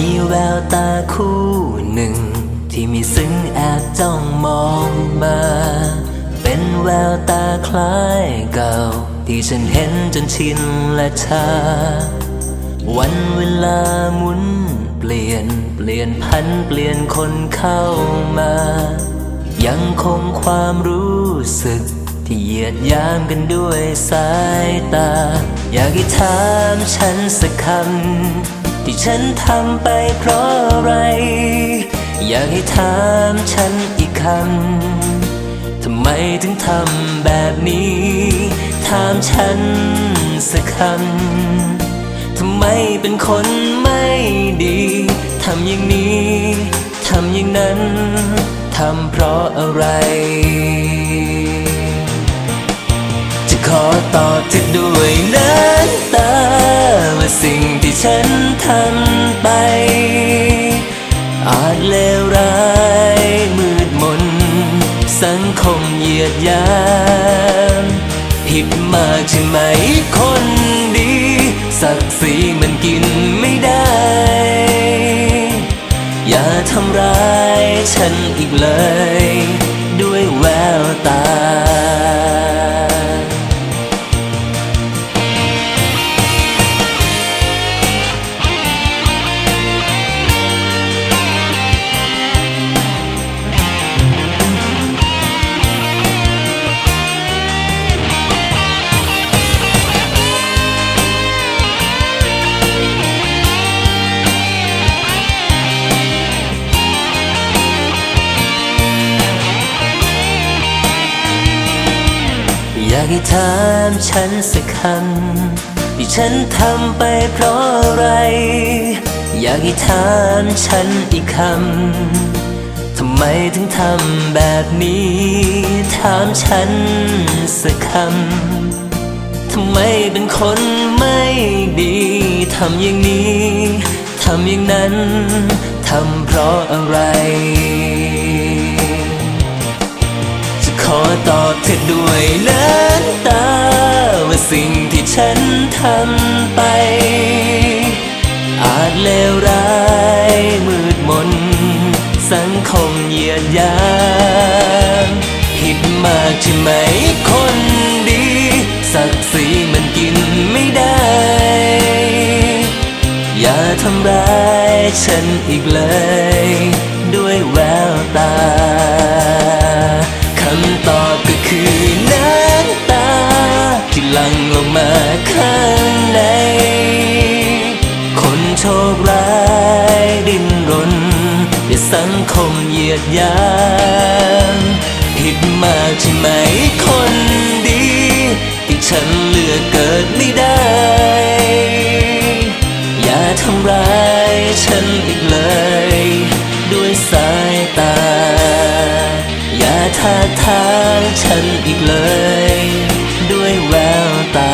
มีแววตาคู่หนึ่ง ที่มีซึ้งแอบจ้องมองมา เป็นแววตาคล้ายเก่า ที่ฉันเห็นจนชินและชา วันเวลาหมุนเปลี่ยนเปลี่ยนพันเปลี่ยนคนเข้ามา ยังคงความรู้สึกที่เหยียดยามกันด้วยสายตา อยากให้ถามฉันสักคำ ที่ฉันทำไปเพราะอะไร อยากให้ถามฉันอีกคำทำไมถึงทำแบบนี้ ถามฉันสักคำทำไมเป็นคนไม่ดีทำอย่างนี้ทำอย่างนั้น ทำเพราะอะไร จะขอตอบเธอด้วยน้ำตาว่า สิ่งที่ฉันทำไป อาจเลวร้ายมืดมน สังคมเหยียดยามผิดมากใช่ไหมคนดี ศักดิ์ศรีมันกินไม่ได้ อย่าทำร้ายฉันอีกเลยด้วยากให้ถามฉันสักคำที่ฉันทำไปเพราะอะไร อยากให้ถามฉันอีกคำ ทำไมถึงทำแบบนี้ ถามฉันสักคำ ทำไมเป็นคนไม่ดี ทำอย่างนี้ ทำอย่างนั้น ทำเพราะอะไรจะขอตอบเธอด้วยน้ำ ไหมคนดี ศักดิ์ศรีมันกินไม่ได้ อย่าทำร้ายฉันอีกเลย ด้วยแววตาคำตอบก็คือน้ำตา ที่ลังลงมาข้างใน คนโชคร้ายดิ้นรนในสังคมเหยียดยา ผิดมากใช่ไหมคนดีที่ฉันเลือกเกิดไม่ได้ อย่าทำร้ายฉันอีกเลย ด้วยสายตา อย่าท้าทายฉันอีกเลย ด้วยแววตา